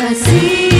kasih